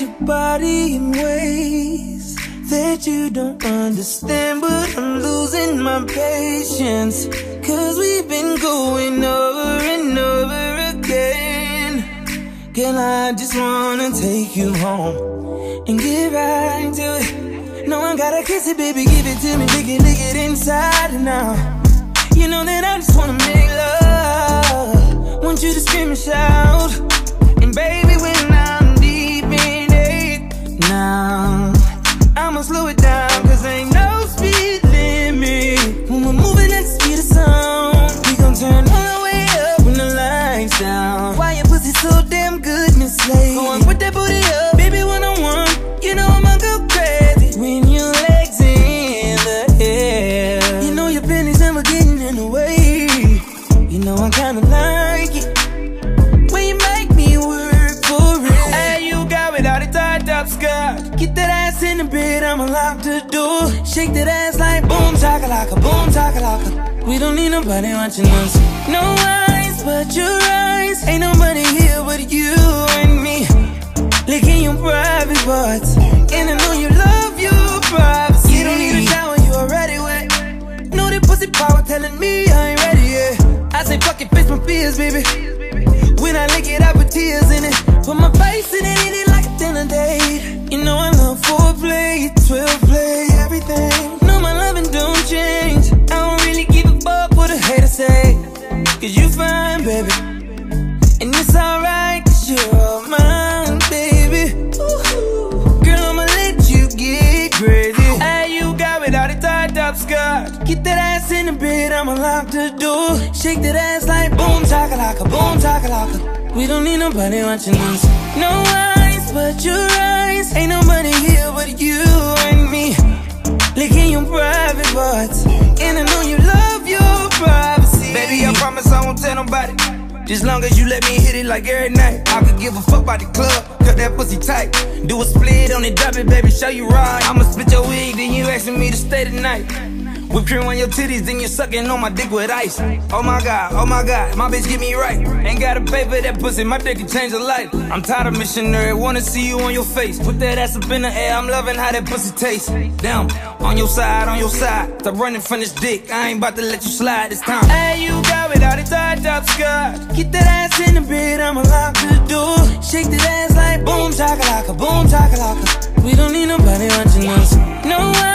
your body in ways that you don't understand, but I'm losing my patience. Cause we've been going over and over again. Girl, I just wanna take you home and get right to it. No I gotta kiss it, baby, give it to me, lick it, lick it inside out. You know that I just wanna make love. Want you to scream and shout. And baby, know I kinda like it when you make me work for it. Hey, you got without a tied up skirt. Get that ass in the bed, I'ma lock the door. Shake that ass like boom, chakalaka, boom, chakalaka. We don't need nobody watching us. No eyes but your eyes. Ain't nobody here but you and me. Licking your private parts. And I know you love your privacy. You don't need a shower, you already wet. Know that pussy power telling me I ain't ready yet. I say fuck it, face my fears, baby. When I lick it, I put tears in it. Put my face in it, eat it like a dinner date. You know I love foreplay, 12 play, everything. No, my loving don't change. I don't really give a fuck what a hater say. Cause you fine, baby. Get that ass in the bed, I'ma lock the door. Shake that ass like boom, chakalaka, boom, chakalaka. We don't need nobody watching us. No eyes but your eyes. Ain't nobody here but you and me. Licking your private parts. And I know you love your privacy. Baby, I promise I won't tell nobody. Just long as you let me hit it like every night. I could give a fuck about the club, cut that pussy tight. Do a split on it, drop it, baby, show you right. I'ma split your wig, then you asking me to stay tonight. Whip cream on your titties, then you sucking on my dick with ice. Oh my god, oh my god, my bitch get me right. Ain't gotta pay for that pussy, my dick can change a life. I'm tired of missionary, wanna see you on your face. Put that ass up in the air, I'm loving how that pussy tastes. Damn, on your side, on your side. Stop running from this dick, I ain't about to let you slide this time. Hey, you got without Get that ass in the bed, I'ma lock the door. Shake that ass like boom, chakalaka, boom, chakalaka. We don't need nobody watching us.